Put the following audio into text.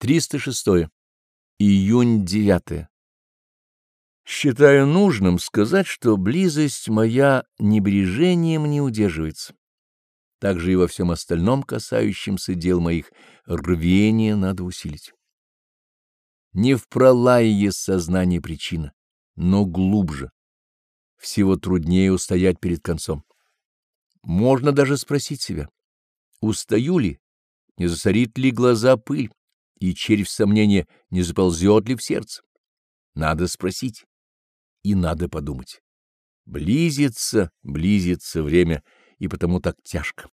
306. Июнь 9. Считаю нужным сказать, что близость моя небрежением не удерживается. Также и во всем остальном, касающемся дел моих, рвение надо усилить. Не в пролае сознание причина, но глубже. Всего труднее устоять перед концом. Можно даже спросить себя, устаю ли, не засорит ли глаза пыль, и червь сомнения не заползет ли в сердце. Надо спросить и надо подумать. Близится, близится время, и потому так тяжко.